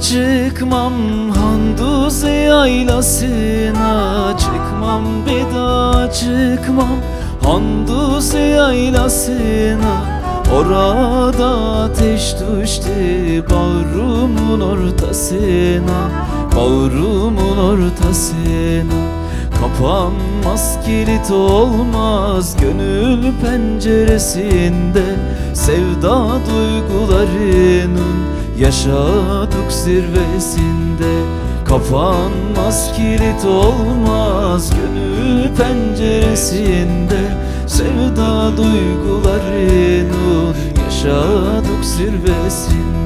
Çıkmam Handuz yaylasına Çıkmam bir daha çıkmam Handuz yaylasına. Orada ateş düştü Bağrımın ortasına Bağrımın ortasına. Kapanmaz kilit olmaz Gönül penceresinde Sevda duygularının Yaşadık zirvesinde Kapanmaz kilit olmaz Gönül penceresinde. Sevda duygularının Yaşadık zirvesinde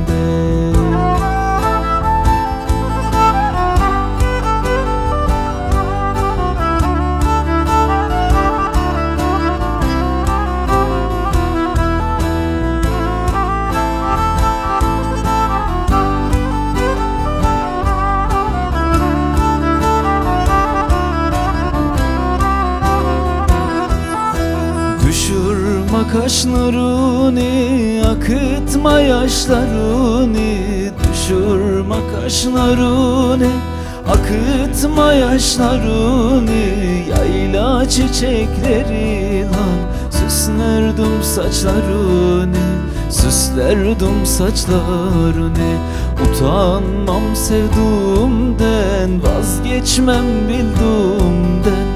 Düşürme kaşlarını, akıtma yaşlarını Düşürme kaşlarını, akıtma yaşlarını Yayla çiçekleri lan süslerdim saçlarını Süslerdim saçlarını. Utanmam sevduğumden Vazgeçmem bildiğimden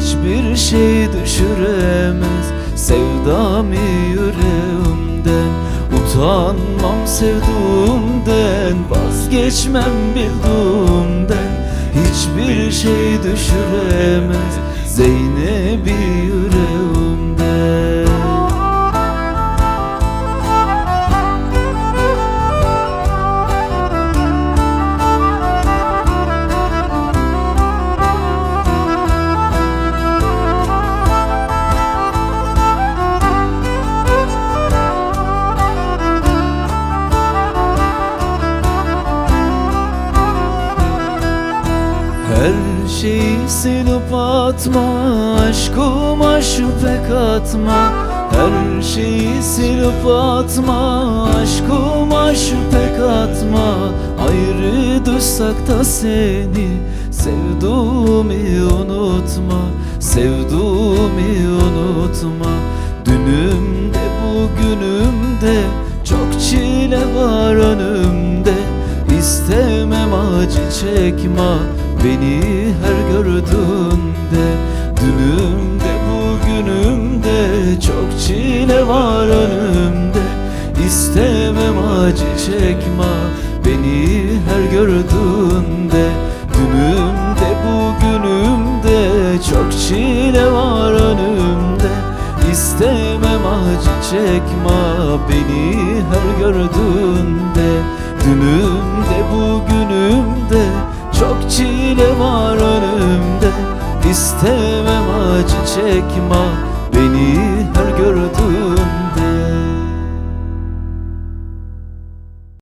Hiçbir şey düşüremez Sevdamı yüreğimden Utanmam sevduğumden Vazgeçmem bildiğimden. Hiçbir şey düşüremez Zeynep'i yüreğimden Her şeyi silip atma Aşkıma şüphe katma. Her şeyi silip atma Aşkıma şüphe katma. Ayrı düşsak da seni Sevduğumu unutma. Sevduğumu unutma. Dünümde bugünümde Çok çile var önümde. İstemem acı çekme Beni her gördüğünde Dünümde bugünümde Çok çile var önümde. İstemem acı çekme Beni her gördüğünde Dünümde bugünümde Çok çile var önümde. İstemem acı çekme Beni her gördüğünde Dünümde bugünümde Çok çile var önümde. İstemem acı çekme. Beni her gördüğünde